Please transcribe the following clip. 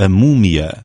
a múmia.